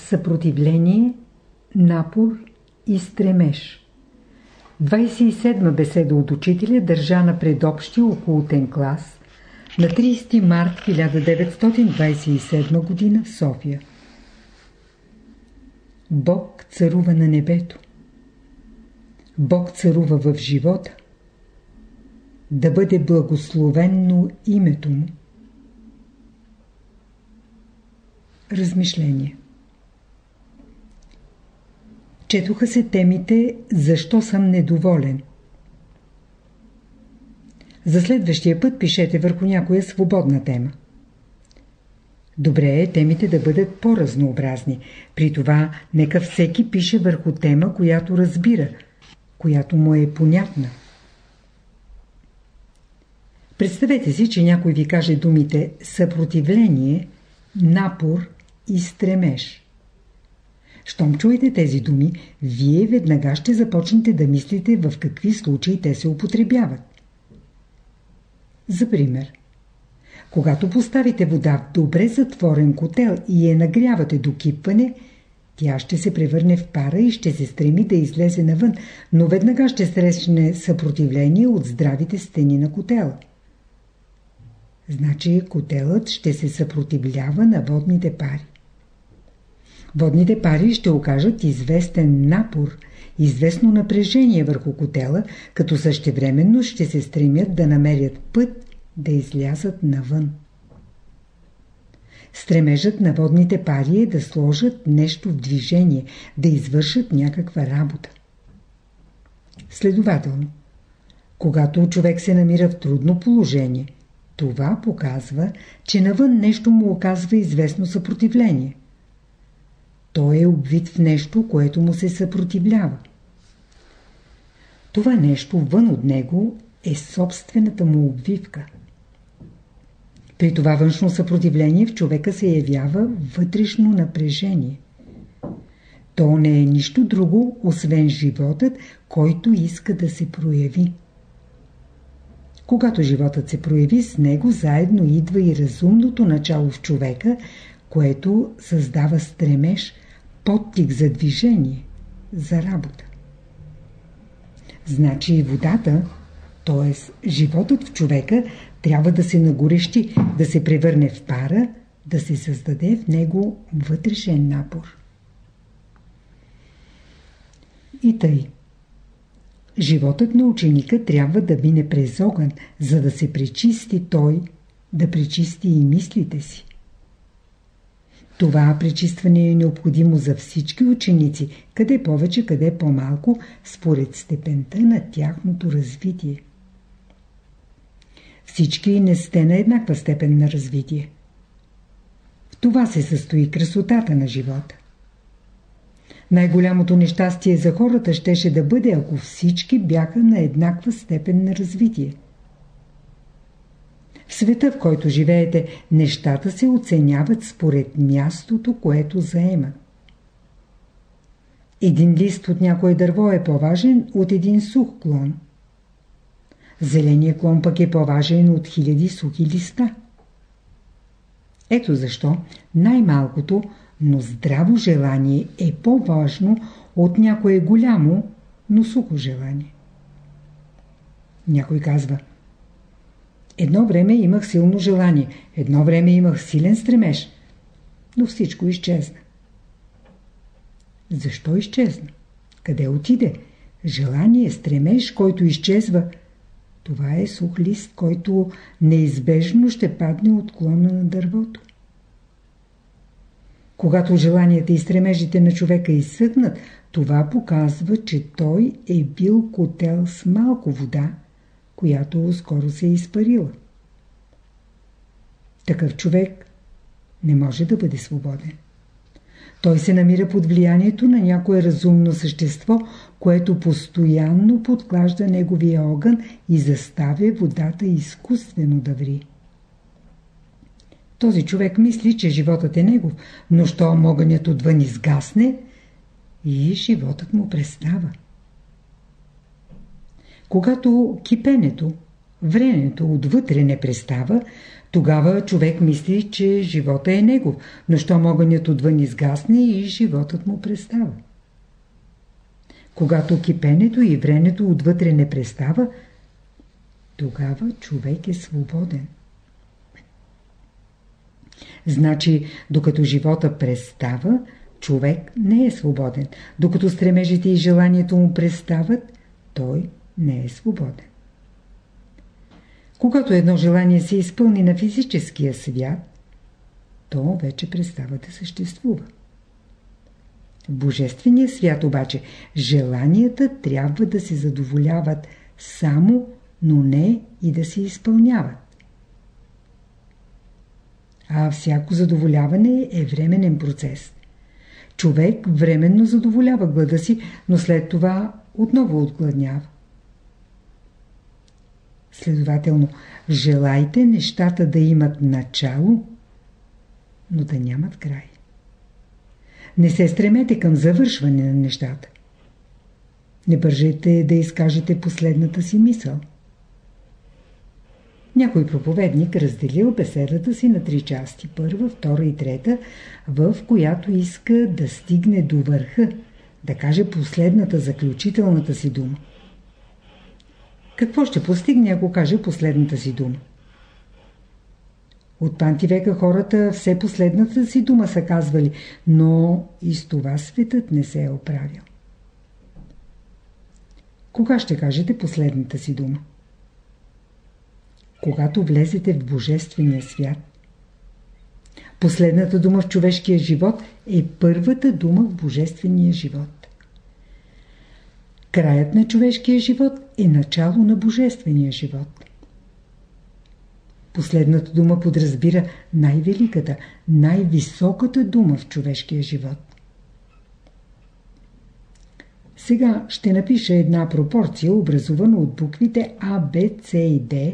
Съпротивление, напор и стремеж 27 беседа от учителя държа на предобщи окултен клас на 30 март 1927 г. в София. Бог царува на небето. Бог царува в живота. Да бъде благословенно името му. Размишление Четоха се темите «Защо съм недоволен?» За следващия път пишете върху някоя свободна тема. Добре е темите да бъдат по-разнообразни. При това нека всеки пише върху тема, която разбира, която му е понятна. Представете си, че някой ви каже думите съпротивление, напор и стремеж. Щом чуете тези думи, вие веднага ще започнете да мислите в какви случаи те се употребяват. За пример, когато поставите вода в добре затворен котел и я нагрявате до кипване, тя ще се превърне в пара и ще се стреми да излезе навън, но веднага ще срещне съпротивление от здравите стени на котела. Значи котелът ще се съпротивлява на водните пари. Водните пари ще окажат известен напор, известно напрежение върху котела, като същевременно ще се стремят да намерят път да излязат навън. Стремежът на водните пари е да сложат нещо в движение, да извършат някаква работа. Следователно, когато човек се намира в трудно положение, това показва, че навън нещо му оказва известно съпротивление. Той е обвит в нещо, което му се съпротивлява. Това нещо вън от него е собствената му обвивка. При това външно съпротивление в човека се явява вътрешно напрежение. То не е нищо друго, освен животът, който иска да се прояви. Когато животът се прояви, с него заедно идва и разумното начало в човека, което създава стремеж, подтик за движение, за работа. Значи и водата, т.е. животът в човека, трябва да се нагорещи, да се превърне в пара, да се създаде в него вътрешен напор. И тъй. Животът на ученика трябва да мине през огън, за да се пречисти той, да пречисти и мислите си. Това пречистване е необходимо за всички ученици, къде повече, къде по-малко, според степента на тяхното развитие. Всички не сте на еднаква степен на развитие. В това се състои красотата на живота. Най-голямото нещастие за хората щеше да бъде, ако всички бяха на еднаква степен на развитие. В света, в който живеете, нещата се оценяват според мястото, което заема. Един лист от някое дърво е по-важен от един сух клон. Зеления клон пък е по-важен от хиляди сухи листа. Ето защо най-малкото, но здраво желание е по-важно от някое голямо, но сухо желание. Някой казва – Едно време имах силно желание, едно време имах силен стремеж, но всичко изчезна. Защо изчезна? Къде отиде? Желание, стремеж, който изчезва. Това е сух лист, който неизбежно ще падне от клона на дървото. Когато желанията и стремежите на човека изсъхнат, това показва, че той е бил котел с малко вода, която скоро се е изпарила. Такъв човек не може да бъде свободен. Той се намира под влиянието на някое разумно същество, което постоянно подклажда неговия огън и заставя водата изкуствено да ври. Този човек мисли, че животът е негов, но що огънят отвън изгасне и животът му престава. Когато кипенето, времето отвътре не престава, тогава човек мисли, че живота е негов, но щом огънят отвън изгасне и животът му престава. Когато кипенето и времето отвътре не престава, тогава човек е свободен. Значи, докато живота престава, човек не е свободен. Докато стремежите и желанието му престават, той не е свободен. Когато едно желание се изпълни на физическия свят, то вече престава да съществува. В Божествения свят обаче желанията трябва да се задоволяват само, но не и да се изпълняват. А всяко задоволяване е временен процес. Човек временно задоволява глада си, но след това отново отгладнява. Следователно, желайте нещата да имат начало, но да нямат край. Не се стремете към завършване на нещата. Не бържете да изкажете последната си мисъл. Някой проповедник разделил беседата си на три части. Първа, втора и трета, в която иска да стигне до върха, да каже последната, заключителната си дума. Какво ще постигне, ако каже последната си дума? От панти века хората все последната си дума са казвали, но и с това светът не се е оправил. Кога ще кажете последната си дума? Когато влезете в Божествения свят. Последната дума в човешкия живот е първата дума в Божествения живот. Краят на човешкия живот е начало на Божествения живот. Последната дума подразбира най-великата, най-високата дума в човешкия живот. Сега ще напиша една пропорция, образувана от буквите А, Б, С и Д,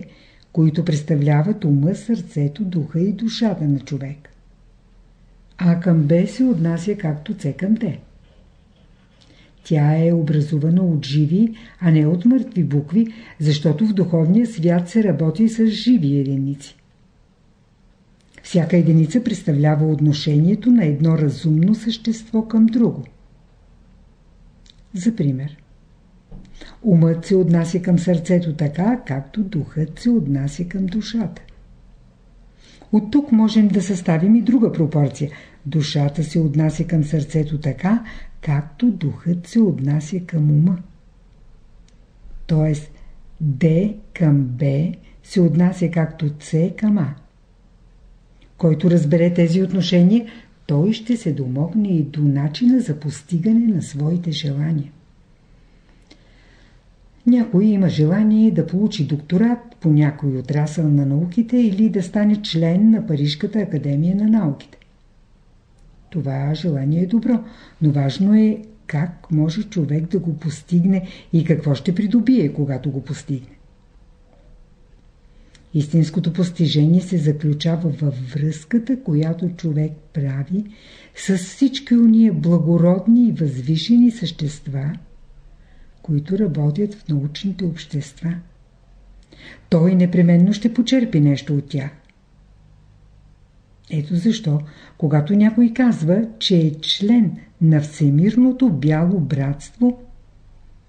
които представляват ума, сърцето, духа и душата на човек. А към Б се отнася както С към Д. Тя е образувана от живи, а не от мъртви букви, защото в духовния свят се работи с живи единици. Всяка единица представлява отношението на едно разумно същество към друго. За пример. Умът се отнася към сърцето така, както духът се отнася към душата. От тук можем да съставим и друга пропорция. Душата се отнася към сърцето така, както духът се отнася към ума. Тоест, Д към Б се отнася както С към А. Който разбере тези отношения, той ще се домогне и до начина за постигане на своите желания. Някой има желание да получи докторат по някой отрасъл на науките или да стане член на Парижката академия на науките. Това желание е добро, но важно е как може човек да го постигне и какво ще придобие, когато го постигне. Истинското постижение се заключава във връзката, която човек прави с всички уния благородни и възвишени същества, които работят в научните общества. Той непременно ще почерпи нещо от тях. Ето защо, когато някой казва, че е член на Всемирното бяло братство,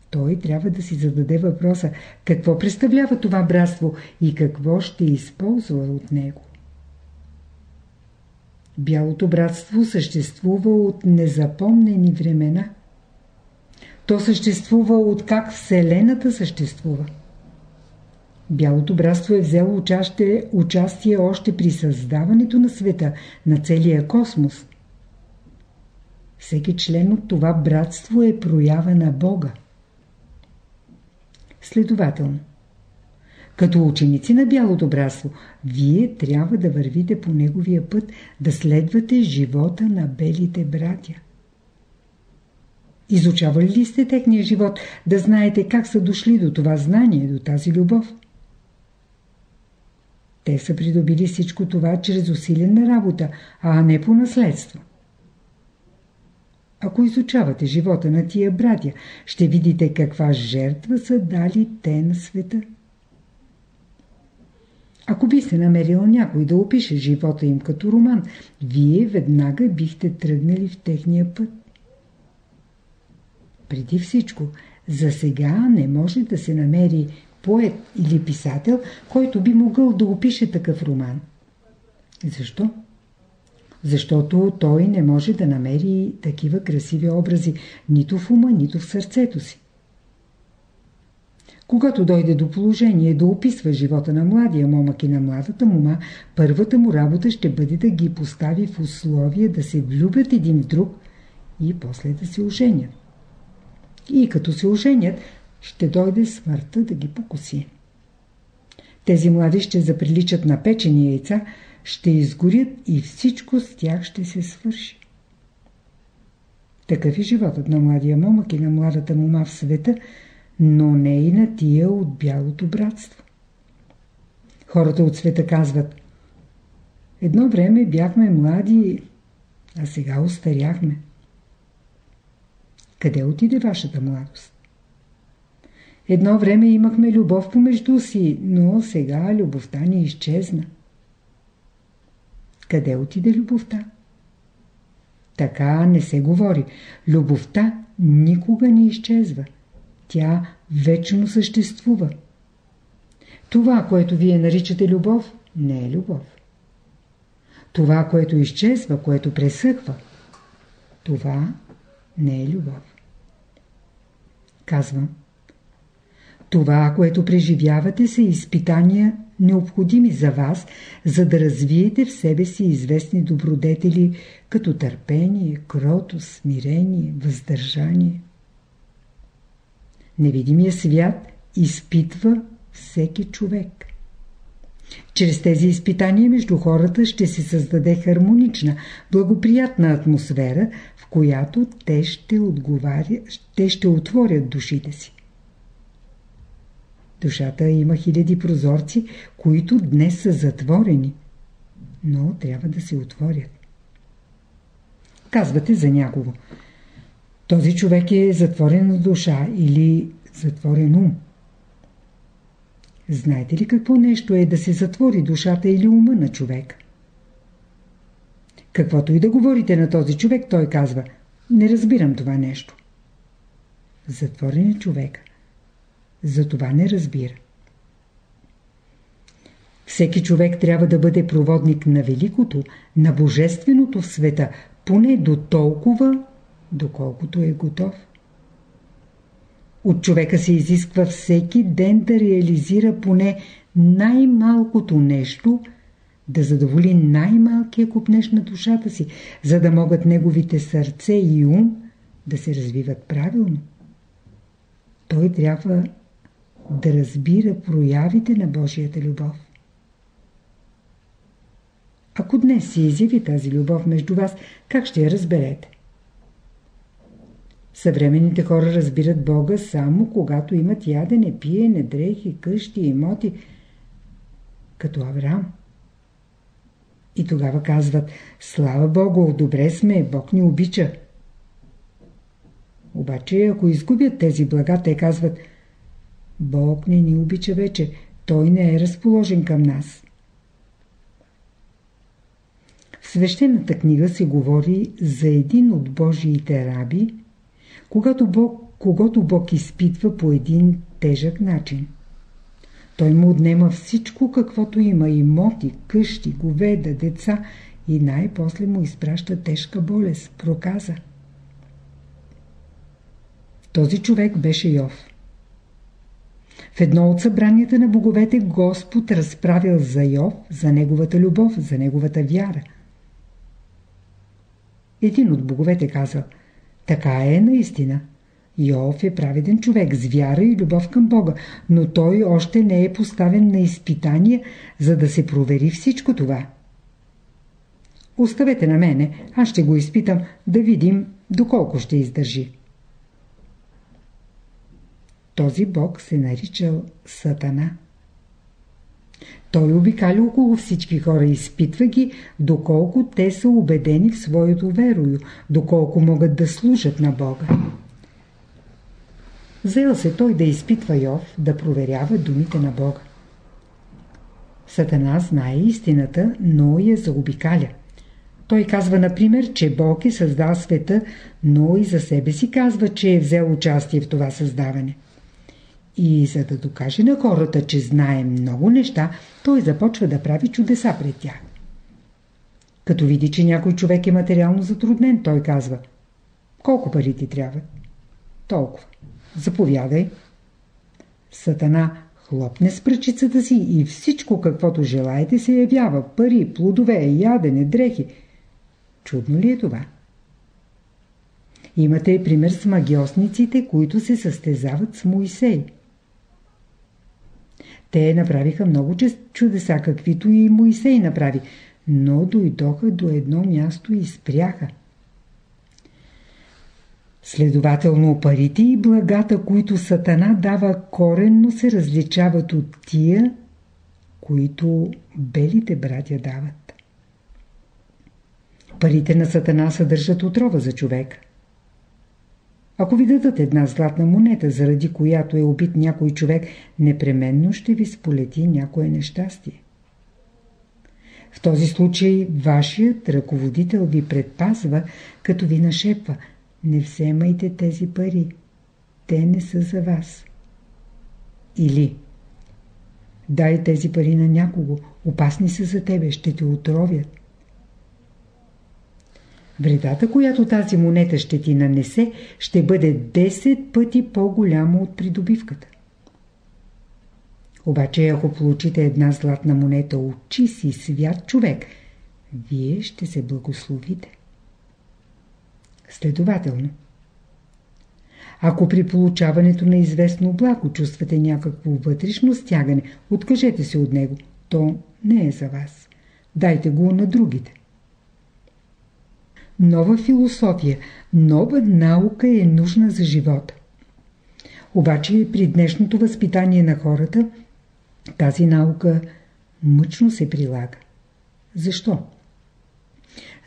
той трябва да си зададе въпроса какво представлява това братство и какво ще използва от него. Бялото братство съществува от незапомнени времена. То съществува от как Вселената съществува. Бялото братство е взело участие, участие още при създаването на света, на целия космос. Всеки член от това братство е проява на Бога. Следователно, като ученици на Бялото братство, вие трябва да вървите по неговия път, да следвате живота на белите братя. Изучавали ли сте техния живот, да знаете как са дошли до това знание, до тази любов? Те са придобили всичко това чрез усилена работа, а не по наследство. Ако изучавате живота на тия братя, ще видите каква жертва са дали те на света. Ако би се намерил някой да опише живота им като роман, вие веднага бихте тръгнали в техния път. Преди всичко, за сега не може да се намери поет или писател, който би могъл да опише такъв роман. Защо? Защото той не може да намери такива красиви образи нито в ума, нито в сърцето си. Когато дойде до положение да описва живота на младия момък и на младата мума, първата му работа ще бъде да ги постави в условие да се влюбят един в друг и после да се оженят. И като се оженят, ще дойде смъртта да ги покоси. Тези млади ще заприличат на печени яйца, ще изгорят и всичко с тях ще се свърши. Такъв е животът на младия момък и на младата мума в света, но не и на тия от бялото братство. Хората от света казват Едно време бяхме млади, а сега устаряхме. Къде отиде вашата младост? Едно време имахме любов помежду си, но сега любовта ни изчезна. Къде отиде любовта? Така не се говори. Любовта никога не изчезва. Тя вечно съществува. Това, което вие наричате любов, не е любов. Това, което изчезва, което пресъхва, това не е любов. Казвам. Това, което преживявате, са изпитания необходими за вас, за да развиете в себе си известни добродетели, като търпение, кротост, смирение, въздържание. Невидимия свят изпитва всеки човек. Чрез тези изпитания между хората ще се създаде хармонична, благоприятна атмосфера, в която те ще, отговаря, те ще отворят душите си. Душата има хиляди прозорци, които днес са затворени, но трябва да се отворят. Казвате за някого. Този човек е затворена душа или затворен ум. Знаете ли какво нещо е да се затвори душата или ума на човек? Каквото и да говорите на този човек, той казва, не разбирам това нещо. Затворен е човек. За това не разбира. Всеки човек трябва да бъде проводник на великото, на божественото в света, поне до толкова, доколкото е готов. От човека се изисква всеки ден да реализира поне най-малкото нещо, да задоволи най-малкия купнеж на душата си, за да могат неговите сърце и ум да се развиват правилно. Той трябва да разбира проявите на Божията любов. Ако днес се изяви тази любов между вас, как ще я разберете? Съвременните хора разбират Бога само когато имат ядене, пиене, дрехи, къщи, имоти, като Авраам. И тогава казват, слава Богу, добре сме, Бог ни обича. Обаче, ако изгубят тези блага, те казват, Бог не ни обича вече, Той не е разположен към нас. В свещената книга се говори за един от Божиите раби, когато Бог, когато Бог изпитва по един тежък начин. Той му отнема всичко, каквото има, имоти, къщи, говеда, деца и най-после му изпраща тежка болест, проказа. Този човек беше Йов. В едно от събранията на боговете Господ разправил за Йов, за неговата любов, за неговата вяра. Един от боговете казал – така е наистина. Йов е праведен човек с вяра и любов към Бога, но той още не е поставен на изпитание, за да се провери всичко това. Оставете на мене, аз ще го изпитам, да видим доколко ще издържи. Този Бог се наричал Сатана. Той обикаля около всички хора, изпитва ги, доколко те са убедени в своето верою, доколко могат да служат на Бога. Взел се той да изпитва Йов, да проверява думите на Бога. Сатана знае истината, но я заобикаля. Той казва, например, че Бог е създал света, но и за себе си казва, че е взел участие в това създаване. И за да докаже на хората, че знае много неща, той започва да прави чудеса пред тях. Като види, че някой човек е материално затруднен, той казва Колко пари ти трябват? Толкова. Заповядай. Сатана хлопне с пръчицата си и всичко каквото желаете се явява. Пари, плодове, ядене, дрехи. Чудно ли е това? Имате и пример с магиосниците, които се състезават с Моисей. Те направиха много чудеса, каквито и Моисей направи, но дойдоха до едно място и спряха. Следователно парите и благата, които Сатана дава, коренно се различават от тия, които белите братя дават. Парите на Сатана съдържат отрова за човек. Ако ви дадат една златна монета, заради която е убит някой човек, непременно ще ви сполети някое нещастие. В този случай вашият ръководител ви предпазва, като ви нашепва – не вземайте тези пари. Те не са за вас. Или дай тези пари на някого, опасни са за тебе, ще те отровят. Вредата, която тази монета ще ти нанесе, ще бъде 10 пъти по-голяма от придобивката. Обаче, ако получите една златна монета от чист и свят човек, вие ще се благословите. Следователно, ако при получаването на известно благо чувствате някакво вътрешно стягане, откажете се от него. То не е за вас. Дайте го на другите. Нова философия, нова наука е нужна за живота. Обаче при днешното възпитание на хората тази наука мъчно се прилага. Защо?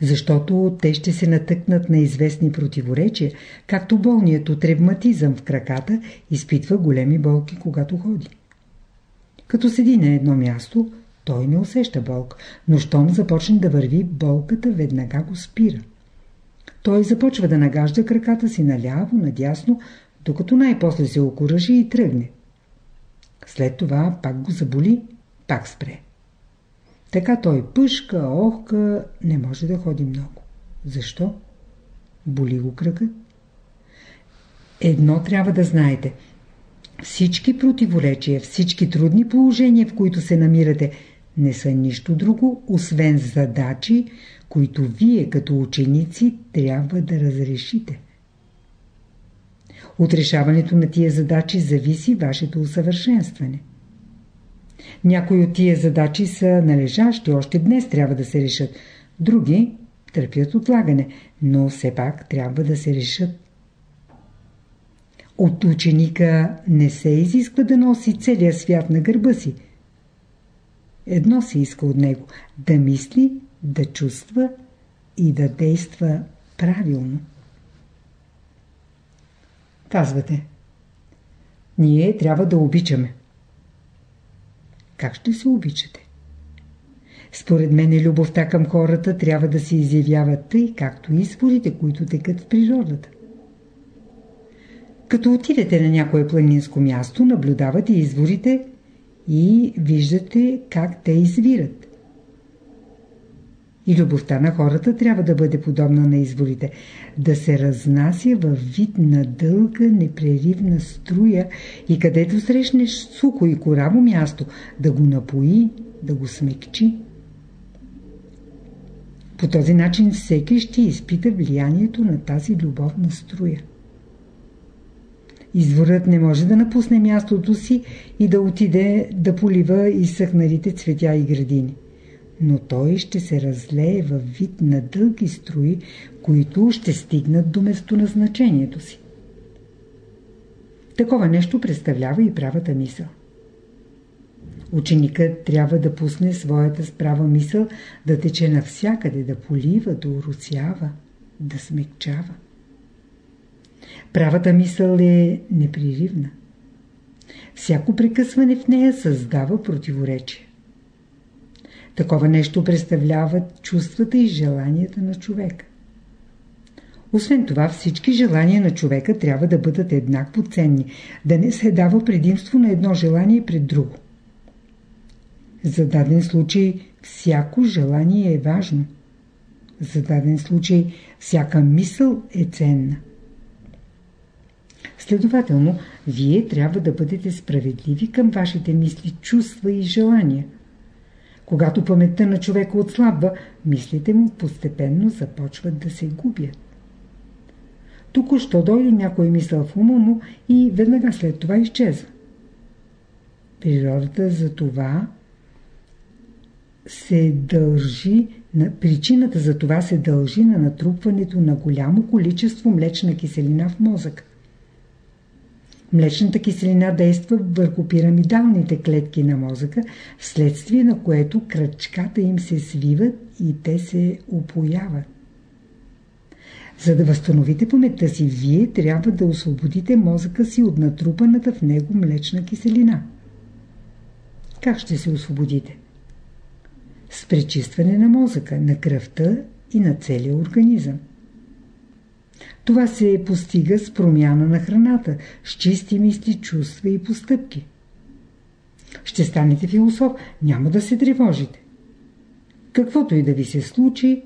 защото те ще се натъкнат на известни противоречия, както болният от ревматизъм в краката изпитва големи болки, когато ходи. Като седи на едно място, той не усеща болка, но щом започне да върви, болката веднага го спира. Той започва да нагажда краката си наляво, надясно, докато най-после се окоръжи и тръгне. След това пак го заболи, пак спре. Така той пъшка, охка, не може да ходи много. Защо? Боли го кръка. Едно трябва да знаете. Всички противоречия, всички трудни положения, в които се намирате, не са нищо друго, освен задачи, които вие като ученици трябва да разрешите. От решаването на тия задачи зависи вашето усъвършенстване. Някои от тия задачи са належащи, още днес трябва да се решат. Други търпят отлагане, но все пак трябва да се решат. От ученика не се изисква да носи целия свят на гърба си. Едно се иска от него – да мисли, да чувства и да действа правилно. Казвате, ние трябва да обичаме. Как ще се обичате? Според мен любовта към хората трябва да се изявява тъй, както изворите, които текат в природата. Като отидете на някое планинско място, наблюдавате изворите и виждате как те извират. И любовта на хората трябва да бъде подобна на изворите, да се разнася във вид на дълга непреривна струя и където срещнеш сухо и кораво място, да го напои, да го смекчи. По този начин всеки ще изпита влиянието на тази любовна струя. Изворът не може да напусне мястото си и да отиде да полива изсъхналите цветя и градини но той ще се разлее във вид на дълги струи, които ще стигнат до местоназначението си. Такова нещо представлява и правата мисъл. Ученикът трябва да пусне своята справа мисъл да тече навсякъде, да полива, да уроцява, да смекчава. Правата мисъл е непреривна. Всяко прекъсване в нея създава противоречие. Такова нещо представляват чувствата и желанията на човека. Освен това, всички желания на човека трябва да бъдат еднакво ценни, да не се дава предимство на едно желание пред друго. За даден случай всяко желание е важно. За даден случай всяка мисъл е ценна. Следователно, вие трябва да бъдете справедливи към вашите мисли, чувства и желания. Когато паметта на човека отслабва, мислите му постепенно започват да се губят. Тук що дойде някой мисъл в ума му и веднага след това изчезва. Природата за това се дължи на, причината за това се дължи на натрупването на голямо количество млечна киселина в мозък. Млечната киселина действа върху пирамидалните клетки на мозъка, вследствие на което кръчката им се свиват и те се опояват. За да възстановите паметта си, вие трябва да освободите мозъка си от натрупаната в него млечна киселина. Как ще се освободите? С пречистване на мозъка, на кръвта и на целия организъм. Това се постига с промяна на храната, с чисти мисли, чувства и постъпки. Ще станете философ, няма да се тревожите. Каквото и да ви се случи,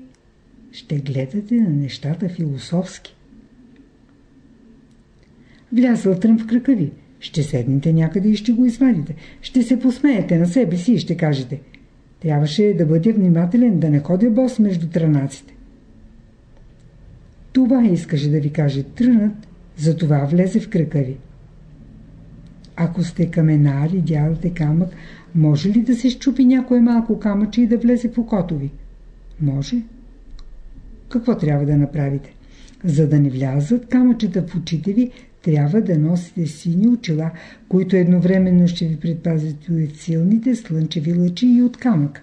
ще гледате на нещата философски. Влязъл трън в крака ви. Ще седнете някъде и ще го извадите. Ще се посмеете на себе си и ще кажете Трябваше да бъде внимателен, да не ходя бос между трънаците. Това искаше да ви каже трънът, затова влезе в крака ви. Ако сте каменар и дядате камък, може ли да се щупи някое малко камъче и да влезе в окото ви? Може. Какво трябва да направите? За да не влязат камъчета в очите ви, трябва да носите сини очила, които едновременно ще ви предпазят от силните слънчеви лъчи и от камък.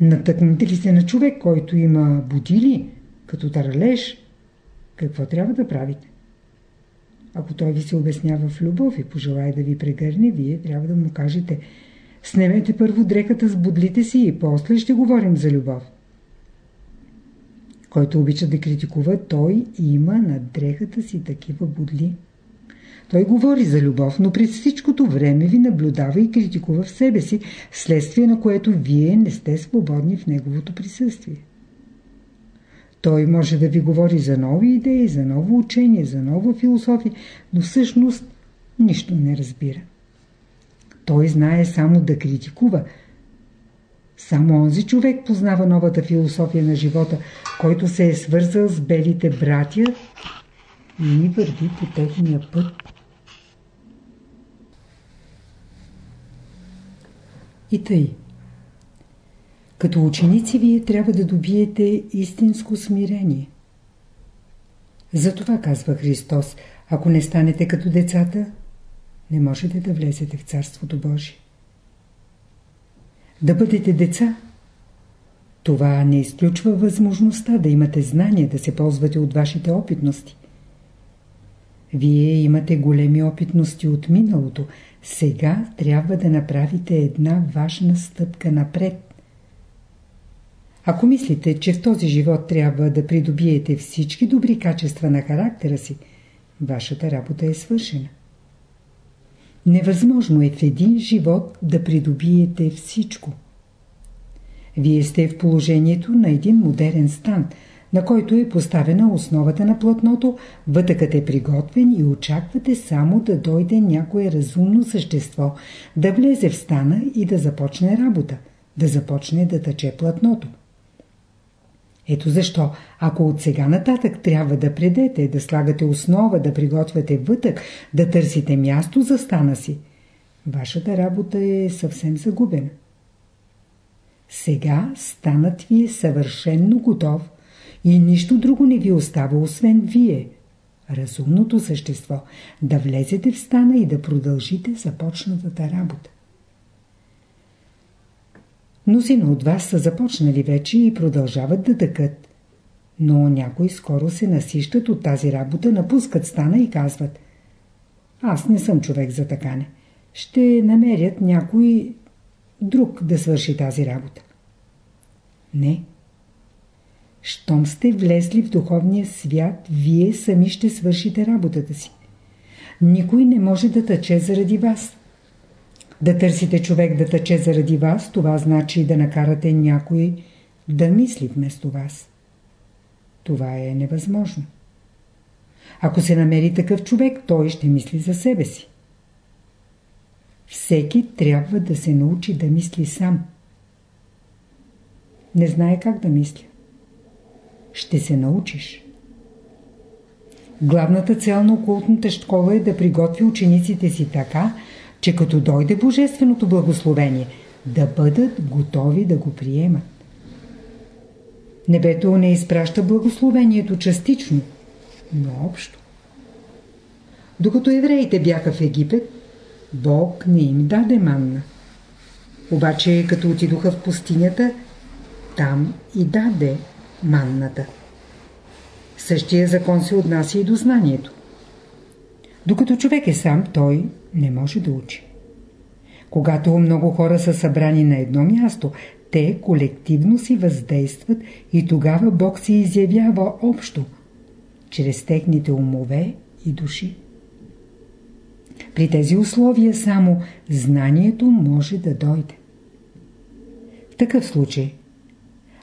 Натъкнете ли се на човек, който има будили, като таралеж, какво трябва да правите? Ако той ви се обяснява в любов и пожелая да ви прегърне, вие трябва да му кажете Снемете първо дреката с будлите си и после ще говорим за любов. Който обича да критикува, той има на дрехата си такива будли. Той говори за любов, но през всичкото време ви наблюдава и критикува в себе си, следствие на което вие не сте свободни в неговото присъствие. Той може да ви говори за нови идеи, за ново учение, за нова философия, но всъщност нищо не разбира. Той знае само да критикува – само онзи човек познава новата философия на живота, който се е свързал с белите братя и върви по техния път. И тъй. Като ученици вие трябва да добиете истинско смирение. Затова казва Христос, ако не станете като децата, не можете да влезете в Царството Божие. Да бъдете деца. Това не изключва възможността да имате знания, да се ползвате от вашите опитности. Вие имате големи опитности от миналото. Сега трябва да направите една важна стъпка напред. Ако мислите, че в този живот трябва да придобиете всички добри качества на характера си, вашата работа е свършена. Невъзможно е в един живот да придобиете всичко. Вие сте в положението на един модерен стан, на който е поставена основата на платното, вътъкът е приготвен и очаквате само да дойде някое разумно същество, да влезе в стана и да започне работа, да започне да тъче платното. Ето защо, ако от сега нататък трябва да предете, да слагате основа, да приготвяте вътък, да търсите място за стана си, вашата работа е съвсем загубена. Сега станът ви е съвършенно готов и нищо друго не ви остава, освен вие, разумното същество, да влезете в стана и да продължите започнатата работа. Мнозина от вас са започнали вече и продължават да тъкат. Но някои скоро се насищат от тази работа, напускат стана и казват Аз не съм човек за такане. Ще намерят някой друг да свърши тази работа. Не. Щом сте влезли в духовния свят, вие сами ще свършите работата си. Никой не може да тъче заради вас. Да търсите човек да тъче заради вас, това значи да накарате някой да мисли вместо вас. Това е невъзможно. Ако се намери такъв човек, той ще мисли за себе си. Всеки трябва да се научи да мисли сам. Не знае как да мисля. Ще се научиш. Главната цел на окултната школа е да приготви учениците си така, че като дойде Божественото благословение, да бъдат готови да го приемат. Небето не изпраща благословението частично, но общо. Докато евреите бяха в Египет, Бог не им даде манна. Обаче, като отидоха в пустинята, там и даде манната. Същия закон се отнася и до знанието. Докато човек е сам, той не може да учи. Когато много хора са събрани на едно място, те колективно си въздействат и тогава Бог се изявява общо, чрез техните умове и души. При тези условия само знанието може да дойде. В такъв случай,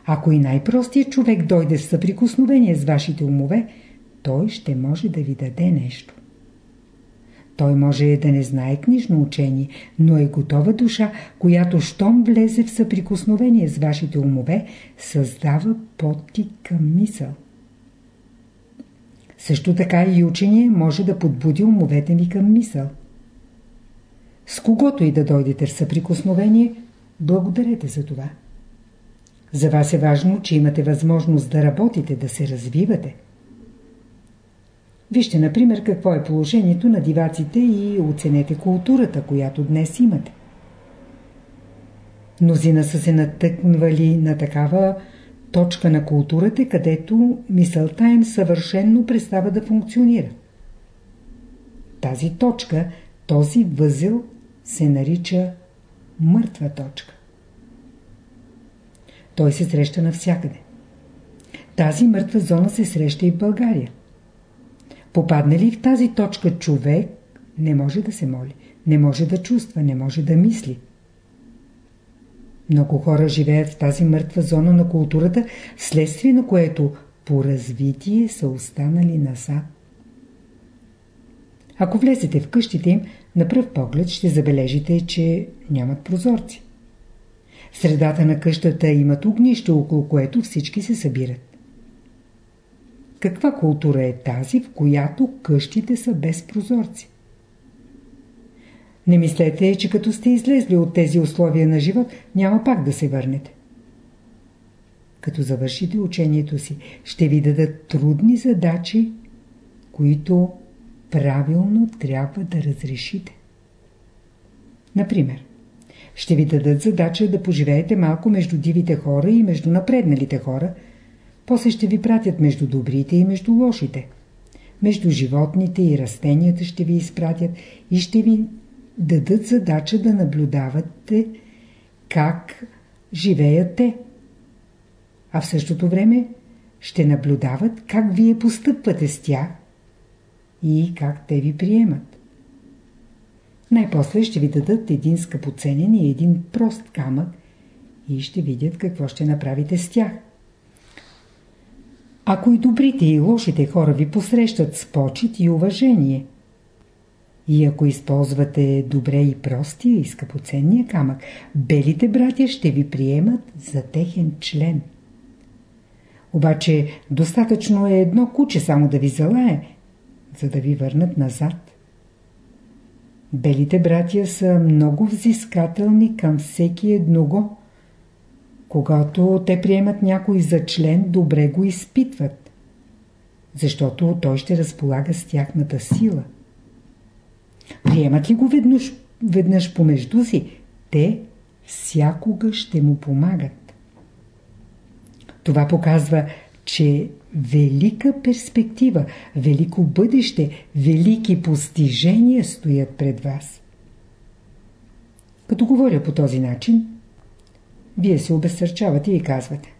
ако и най-простият човек дойде в съприкосновение с вашите умове, той ще може да ви даде нещо. Той може да не знае книжно учение, но е готова душа, която щом влезе в съприкосновение с вашите умове, създава подтик към мисъл. Също така и учение може да подбуди умовете ми към мисъл. С когото и да дойдете в съприкосновение, благодарете за това. За вас е важно, че имате възможност да работите, да се развивате. Вижте, например, какво е положението на диваците и оценете културата, която днес имате. Мнозина са се натъквали на такава точка на културата, където мисълта им съвършенно престава да функционира. Тази точка, този възел се нарича мъртва точка. Той се среща навсякъде. Тази мъртва зона се среща и в България. Попадне ли в тази точка човек, не може да се моли, не може да чувства, не може да мисли. Много хора живеят в тази мъртва зона на културата, следствие на което по развитие са останали назад. Ако влезете в къщите им, на пръв поглед ще забележите, че нямат прозорци. Средата на къщата имат огнище, около което всички се събират. Каква култура е тази, в която къщите са без прозорци? Не мислете, че като сте излезли от тези условия на живот, няма пак да се върнете. Като завършите учението си, ще ви дадат трудни задачи, които правилно трябва да разрешите. Например, ще ви дадат задача да поживеете малко между дивите хора и между напредналите хора, после ще ви пратят между добрите и между лошите. Между животните и растенията ще ви изпратят и ще ви дадат задача да наблюдавате как живеят те. А в същото време ще наблюдават как вие постъпвате с тях и как те ви приемат. Най-после ще ви дадат един скъпоценен и един прост камък и ще видят какво ще направите с тях. Ако и добрите и лошите хора ви посрещат с почет и уважение, и ако използвате добре и простия и скъпоценния камък, белите братя ще ви приемат за техен член. Обаче достатъчно е едно куче само да ви залае, за да ви върнат назад. Белите братия са много взискателни към всеки едного. Когато те приемат някой за член, добре го изпитват, защото той ще разполага с тяхната сила. Приемат ли го веднъж, веднъж помежду си, те всякога ще му помагат. Това показва, че велика перспектива, велико бъдеще, велики постижения стоят пред вас. Като говоря по този начин, Вие се обезсърчавате и казвате.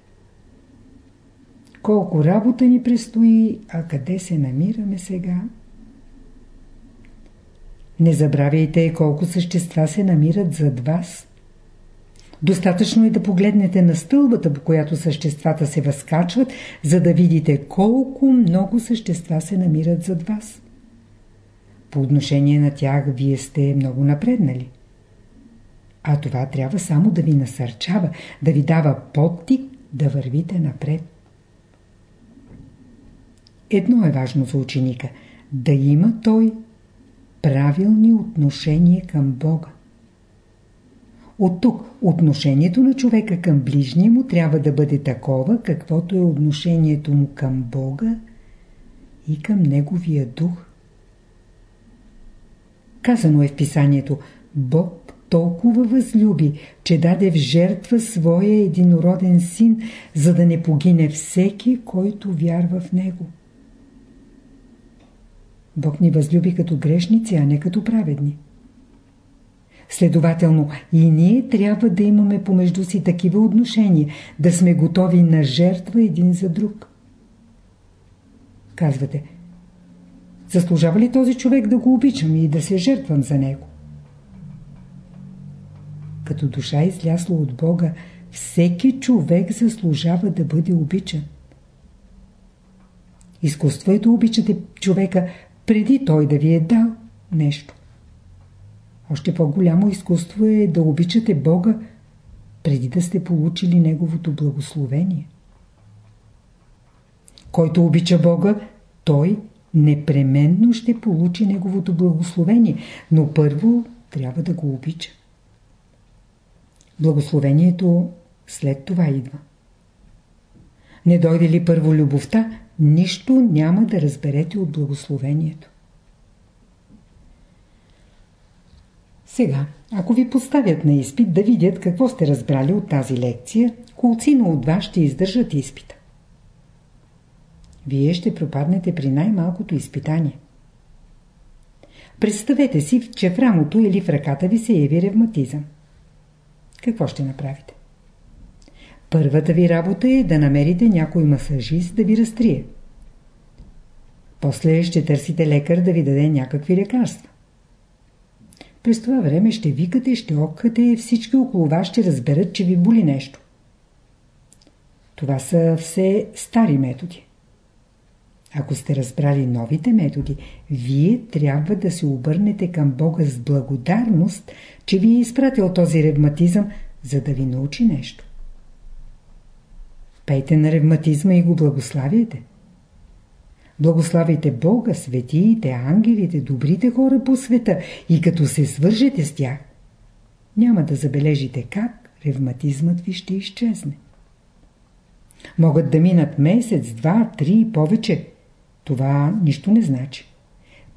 Колко работа ни предстои, а къде се намираме сега? Не забравяйте колко същества се намират зад вас. Достатъчно е да погледнете на стълбата, по която съществата се възкачват, за да видите колко много същества се намират зад вас. По отношение на тях вие сте много напреднали. А това трябва само да ви насърчава, да ви дава подтик да вървите напред. Едно е важно за ученика – да има той правилни отношения към Бога. От тук отношението на човека към ближния му трябва да бъде такова, каквото е отношението му към Бога и към Неговия дух. Казано е в писанието Бог толкова възлюби, че даде в жертва своя единороден син, за да не погине всеки, който вярва в него. Бог ни възлюби като грешници, а не като праведни. Следователно, и ние трябва да имаме помежду си такива отношения, да сме готови на жертва един за друг. Казвате, заслужава ли този човек да го обичам и да се жертвам за него? Като душа излясла от Бога, всеки човек заслужава да бъде обичан. Изкуство е да обичате човека преди той да ви е дал нещо. Още по-голямо изкуство е да обичате Бога преди да сте получили Неговото благословение. Който обича Бога, той непременно ще получи Неговото благословение, но първо трябва да го обича. Благословението след това идва. Не дойде ли първо любовта, нищо няма да разберете от благословението. Сега, ако ви поставят на изпит да видят какво сте разбрали от тази лекция, колцина от вас ще издържат изпита. Вие ще пропаднете при най-малкото изпитание. Представете си, че в рамото или в ръката ви се яви ревматизъм. Какво ще направите? Първата ви работа е да намерите някой масажист да ви разтрие. После ще търсите лекар да ви даде някакви лекарства. През това време ще викате, ще окате и всички около вас ще разберат, че ви боли нещо. Това са все стари методи. Ако сте разбрали новите методи, вие трябва да се обърнете към Бога с благодарност, че ви е изпратил този ревматизъм, за да ви научи нещо. Пейте на ревматизма и го благославяйте. Благославяйте Бога, светиите, ангелите, добрите хора по света и като се свържете с тях, няма да забележите как ревматизмът ви ще изчезне. Могат да минат месец, два, три и повече. Това нищо не значи.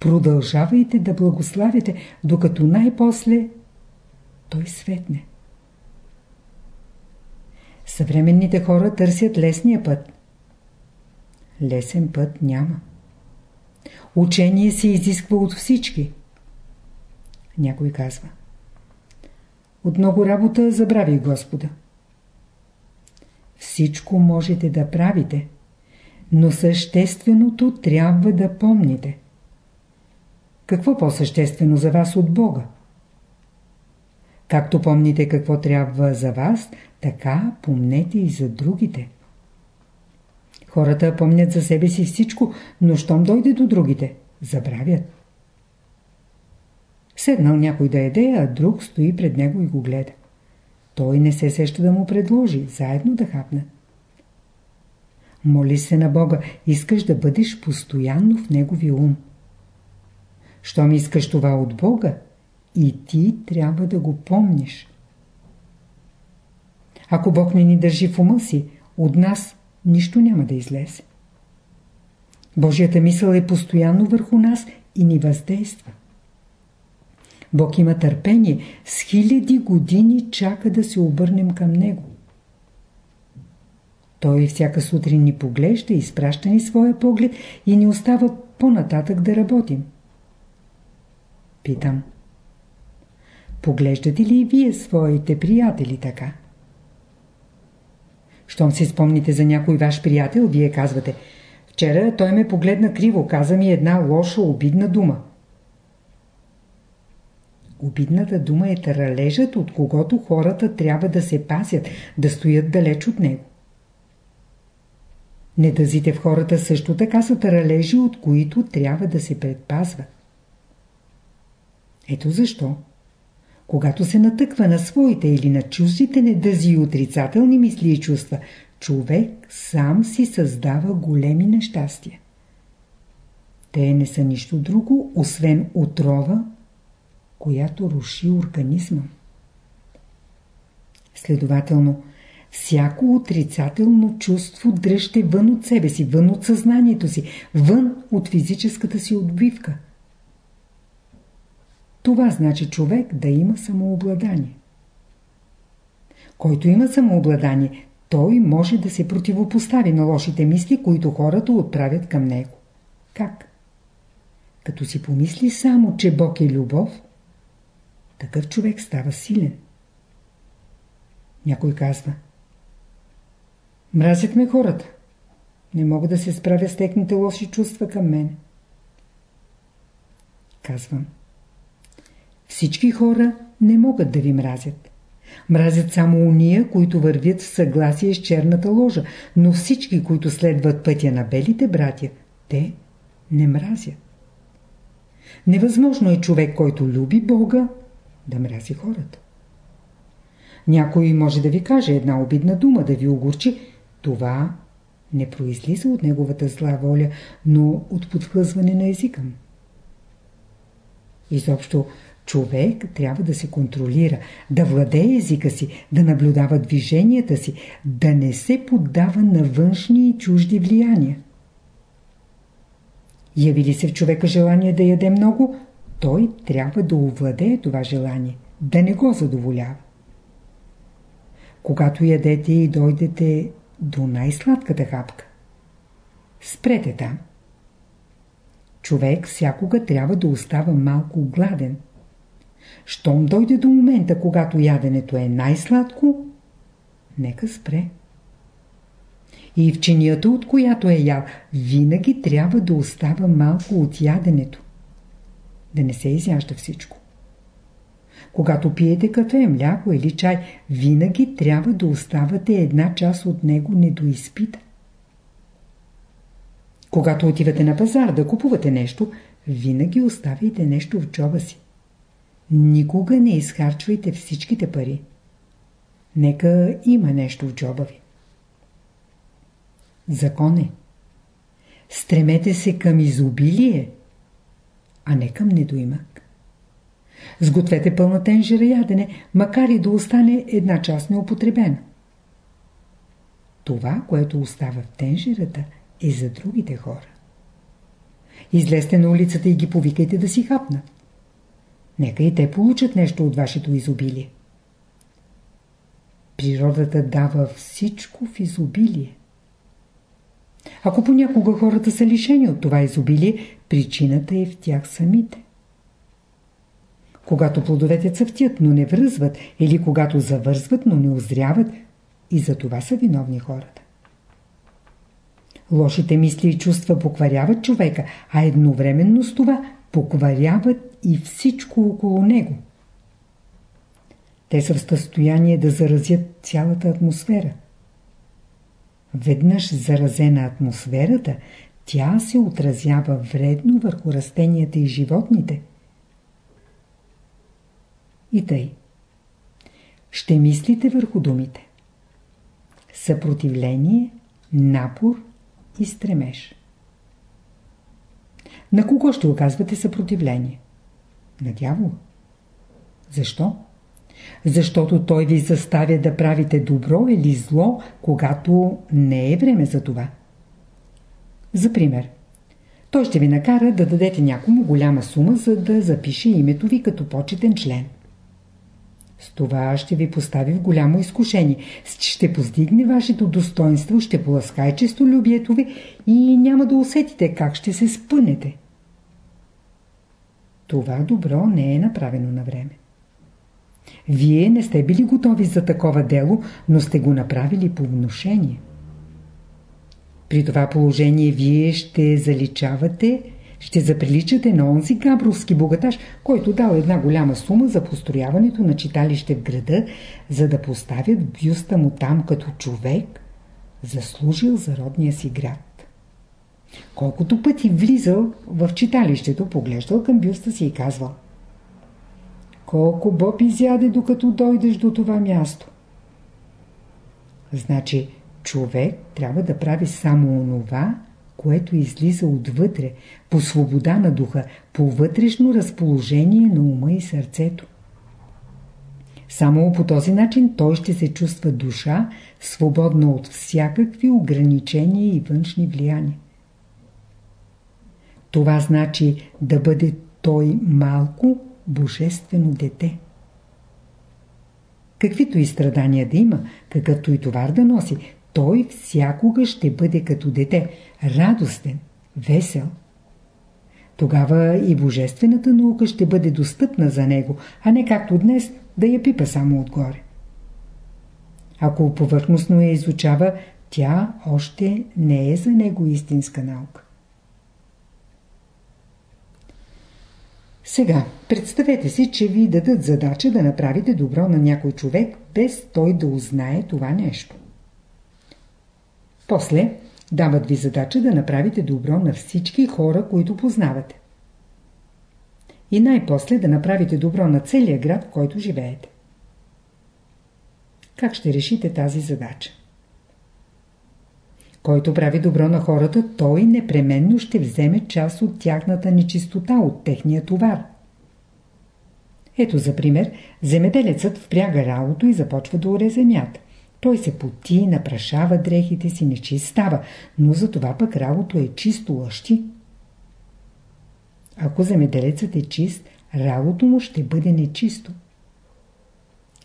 Продължавайте да благославяте, докато най-после той светне. Съвременните хора търсят лесния път. Лесен път няма. Учение се изисква от всички. Някой казва. От много работа забрави Господа. Всичко можете да правите, но същественото трябва да помните. Какво по-съществено за вас от Бога? Както помните какво трябва за вас, така помнете и за другите. Хората помнят за себе си всичко, но щом дойде до другите, забравят. Седнал някой да еде, а друг стои пред него и го гледа. Той не се сеща да му предложи, заедно да хапнат. Моли се на Бога, искаш да бъдеш постоянно в Негови ум. Щом искаш това от Бога, и ти трябва да го помниш. Ако Бог не ни държи в ума си, от нас нищо няма да излезе. Божията мисъл е постоянно върху нас и ни въздейства. Бог има търпение, с хиляди години чака да се обърнем към Него. Той всяка сутрин ни поглежда, изпраща ни своя поглед и ни остава по-нататък да работим. Питам. Поглеждате ли и вие своите приятели така? Щом си спомните за някой ваш приятел, вие казвате Вчера той ме погледна криво, каза ми една лоша, обидна дума. Обидната дума е таралежът, от когото хората трябва да се пазят, да стоят далеч от него. Недъзите в хората също така са таралежи, от които трябва да се предпазват. Ето защо. Когато се натъква на своите или на чуждите недъзи и отрицателни мисли и чувства, човек сам си създава големи нещастия. Те не са нищо друго, освен отрова, която руши организма. Следователно, всяко отрицателно чувство дръжте вън от себе си, вън от съзнанието си, вън от физическата си отбивка. Това значи човек да има самообладание. Който има самообладание, той може да се противопостави на лошите мисли, които хората отправят към него. Как? Като си помисли само, че Бог е любов, такъв човек става силен. Някой казва Мразят ме хората. Не мога да се справя с техните лоши чувства към мен. Казвам Всички хора не могат да ви мразят. Мразят само уния, които вървят в съгласие с черната ложа, но всички, които следват пътя на белите братя, те не мразят. Невъзможно е човек, който люби Бога, да мрази хората. Някой може да ви каже една обидна дума, да ви огорчи. Това не произлиза от неговата зла воля, но от подхлъзване на езика му. Изобщо, човек трябва да се контролира, да владее езика си, да наблюдава движенията си, да не се поддава на външни и чужди влияния. Яви ли се в човека желание да яде много, той трябва да овладее това желание, да не го задоволява. Когато ядете и дойдете до най-сладката хапка, спрете там. Човек всякога трябва да остава малко гладен. Щом дойде до момента, когато яденето е най-сладко, нека спре. И в чинията, от която е ял, винаги трябва да остава малко от яденето да не се изяжда всичко. Когато пиете кафе, мляко или чай, винаги трябва да оставате една част от него недоизпита. Когато отивате на пазар да купувате нещо, винаги оставяйте нещо в джоба си. Никога не изхарчвайте всичките пари. Нека има нещо в джоба ви. Закон е. Стремете се към изобилие – а не към недоимък. Сгответе пълна тенжера ядене, макар и да остане една част неупотребена. Това, което остава в тенжерата, е за другите хора. Излезте на улицата и ги повикайте да си хапнат. Нека и те получат нещо от вашето изобилие. Природата дава всичко в изобилие. Ако понякога хората са лишени от това изобилие, причината е в тях самите. Когато плодовете цъфтят, но не връзват, или когато завързват, но не озряват, и за това са виновни хората. Лошите мисли и чувства покваряват човека, а едновременно с това покваряват и всичко около него. Те са в състояние да заразят цялата атмосфера. Веднъж заразена атмосферата, тя се отразява вредно върху растенията и животните. И тъй. Ще мислите върху думите. Съпротивление, напор и стремеж. На кого ще оказвате съпротивление? На дявола. Защо? Защото той ви заставя да правите добро или зло, когато не е време за това. За пример, той ще ви накара да дадете някому голяма сума, за да запише името ви като почетен член. С това ще ви постави в голямо изкушение. Ще поздигне вашето достоинство, ще поласкае честолюбието ви и няма да усетите как ще се спънете. Това добро не е направено на време. Вие не сте били готови за такова дело, но сте го направили по вношение. При това положение вие ще заличавате, ще заприличате на онзи габровски богаташ, който дал една голяма сума за построяването на читалище в града, за да поставят бюста му там като човек, заслужил за родния си град. Колкото пъти влизал в читалището, поглеждал към бюста си и казвал Колко боб изяде, докато дойдеш до това място? Значи, човек трябва да прави само онова, което излиза отвътре, по свобода на духа, по вътрешно разположение на ума и сърцето. Само по този начин той ще се чувства душа, свободна от всякакви ограничения и външни влияния. Това значи да бъде той малко божествено дете. Каквито и страдания да има, какъвто и товар да носи, той всякога ще бъде като дете, радостен, весел. Тогава и божествената наука ще бъде достъпна за него, а не както днес да я пипа само отгоре. Ако повърхностно я изучава, тя още не е за него истинска наука. Сега, представете си, че ви дадат задача да направите добро на някой човек, без той да узнае това нещо. После дават ви задача да направите добро на всички хора, които познавате. И най-после да направите добро на целия град, в който живеете. Как ще решите тази задача? Който прави добро на хората, той непременно ще вземе част от тяхната нечистота, от техния товар. Ето за пример, земеделецът впряга работа и започва да оре земята. Той се поти, напрашава дрехите си, не чист става, но за това пък работа е чисто лъщи. Ако земеделецът е чист, работа му ще бъде нечисто.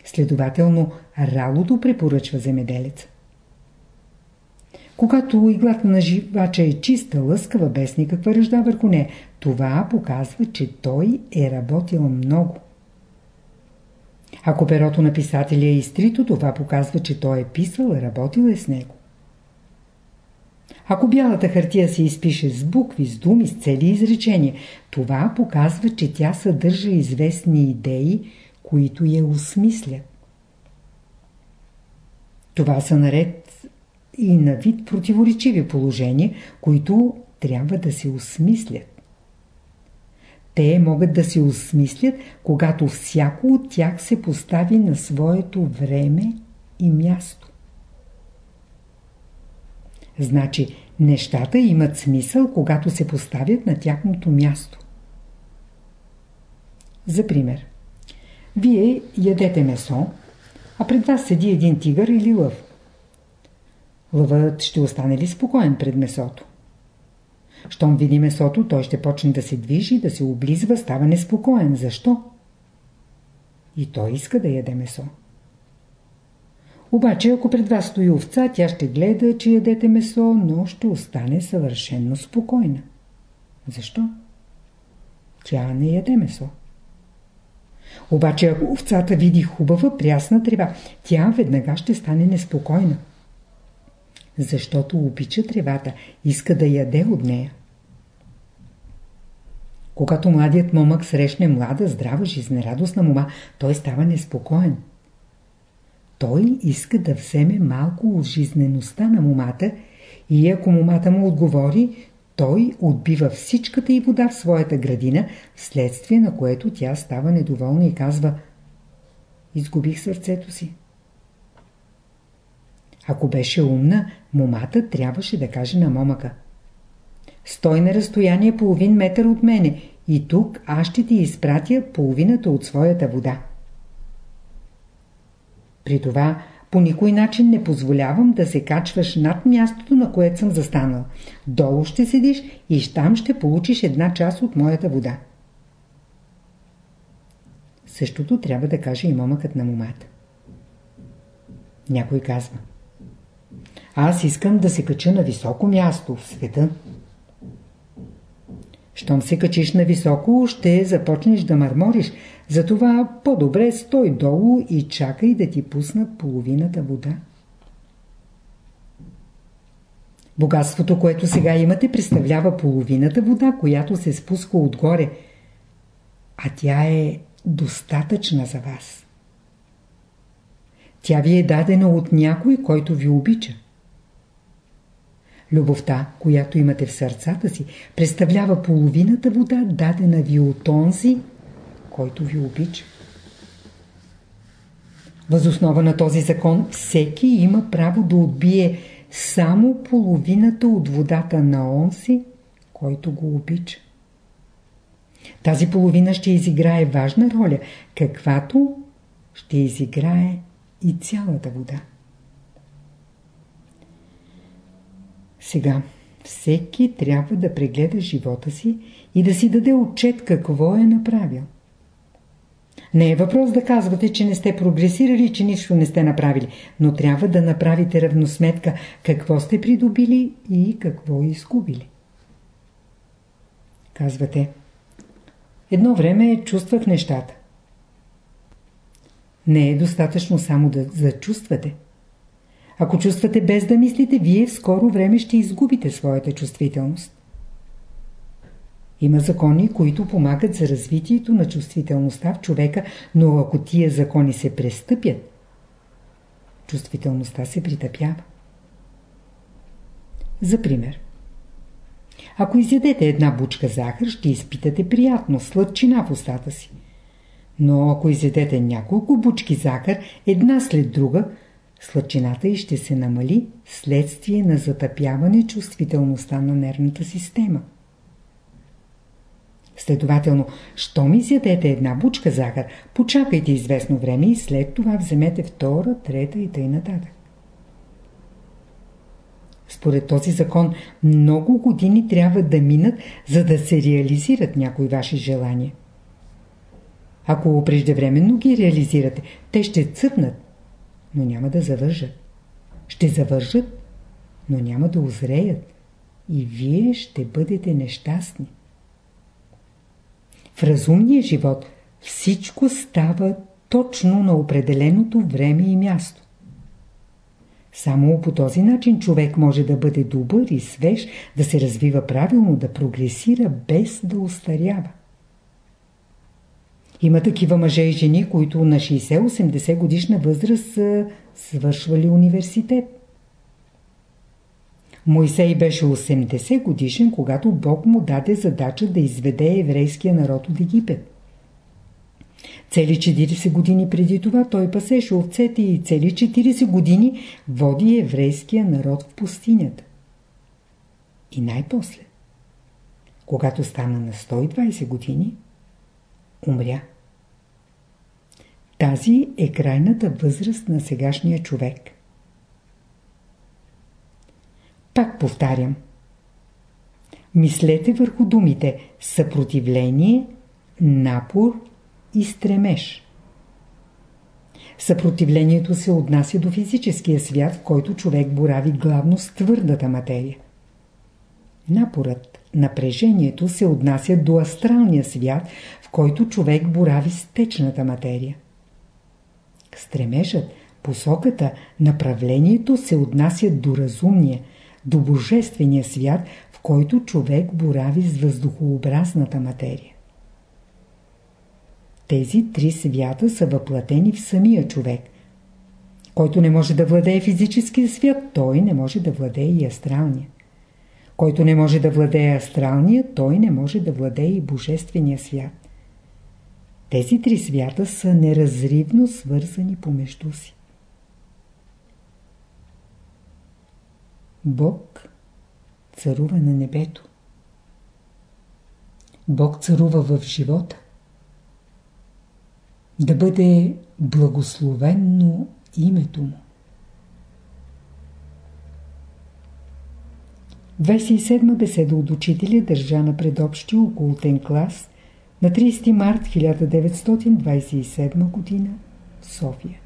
Следователно, работа препоръчва земеделеца. Когато иглата на живача е чиста, лъскава, без никаква ръжда върху нея, това показва, че той е работил много. Ако перото на писателя е изтрито, това показва, че той е писал работил е с него. Ако бялата хартия се изпише с букви, с думи, с цели изречения, това показва, че тя съдържа известни идеи, които я осмислят. Това са наред и на вид противоречиви положения, които трябва да се осмислят. Те могат да се осмислят, когато всяко от тях се постави на своето време и място. Значи, нещата имат смисъл, когато се поставят на тяхното място. За пример, вие ядете месо, а пред вас седи един тигър или лъв. Лъвът ще остане ли спокоен пред месото? Щом види месото, той ще почне да се движи, да се облизва, става неспокоен. Защо? И той иска да яде месо. Обаче, ако пред вас стои овца, тя ще гледа, че ядете месо, но ще остане съвършенно спокойна. Защо? Тя не яде месо. Обаче, ако овцата види хубава прясна трева, тя веднага ще стане неспокойна. Защото обича тревата, иска да яде от нея. Когато младият момък срещне млада, здрава, жизнерадостна мома, той става неспокоен. Той иска да вземе малко от жизнеността на момата и ако момата му отговори, той отбива всичката и вода в своята градина, вследствие на което тя става недоволна и казва Изгубих сърцето си. Ако беше умна, момата трябваше да каже на момъка – Стой на разстояние половин метър от мене и тук аз ще ти изпратя половината от своята вода. При това по никой начин не позволявам да се качваш над мястото, на което съм застанал. Долу ще седиш и там ще получиш една част от моята вода. Същото трябва да каже и момъкът на момата. Някой казва. Аз искам да се кача на високо място в света. Щом се качиш на високо, ще започнеш да мърмориш, Затова по-добре стой долу и чакай да ти пуснат половината вода. Богатството, което сега имате, представлява половината вода, която се спуска отгоре, а тя е достатъчна за вас. Тя ви е дадена от някой, който ви обича. Любовта, която имате в сърцата си, представлява половината вода, дадена ви от онзи, който ви обича. Възоснова на този закон всеки има право да отбие само половината от водата на онзи, който го обича. Тази половина ще изиграе важна роля, каквато ще изиграе и цялата вода. Сега всеки трябва да прегледа живота си и да си даде отчет какво е направил. Не е въпрос да казвате, че не сте прогресирали, че нищо не сте направили, но трябва да направите равносметка какво сте придобили и какво изгубили. Казвате, едно време чувствах нещата. Не е достатъчно само да зачувствате. Ако чувствате без да мислите, вие в скоро време ще изгубите своята чувствителност. Има закони, които помагат за развитието на чувствителността в човека, но ако тия закони се престъпят, чувствителността се притъпява. За пример. Ако изядете една бучка захар, ще изпитате приятно, сладчина в устата си. Но ако изядете няколко бучки захар, една след друга, сладчината и ще се намали следствие на затъпяване чувствителността на нервната система. Следователно, щом изядете една бучка захар, почакайте известно време и след това вземете втора, трета и тъй нататък. Според този закон много години трябва да минат, за да се реализират някои ваши желания. Ако преждевременно ги реализирате, те ще цъпнат, но няма да завържат. Ще завържат, но няма да озреят и вие ще бъдете нещастни. В разумния живот всичко става точно на определеното време и място. Само по този начин човек може да бъде добър и свеж, да се развива правилно, да прогресира без да устарява. Има такива мъже и жени, които на 60-80 годишна възраст са свършвали университет. Моисей беше 80 годишен, когато Бог му даде задача да изведе еврейския народ от Египет. Цели 40 години преди това той пасеше овцете и цели 40 години води еврейския народ в пустинята. И най-после, когато стана на 120 години, умря. Тази е крайната възраст на сегашния човек. Пак повтарям. Мислете върху думите съпротивление, напор и стремеж. Съпротивлението се отнася до физическия свят, в който човек борави главно с твърдата материя. Напорът, напрежението се отнася до астралния свят, в който човек борави с течната материя. Стремежът, посоката, направлението се отнасят до разумния, до божествения свят, в който човек борави с въздухообразната материя. Тези три свята са въплатени в самия човек. Който не може да владее физическия свят, той не може да владее и астралния. Който не може да владее астралния, той не може да владее и божествения свят. Тези три свята са неразривно свързани помежду си. Бог царува на небето. Бог царува в живота. Да бъде благословенно името му. 27 беседа от учителя държа на предобщи околотен клас на 30 март 1927 г. в София.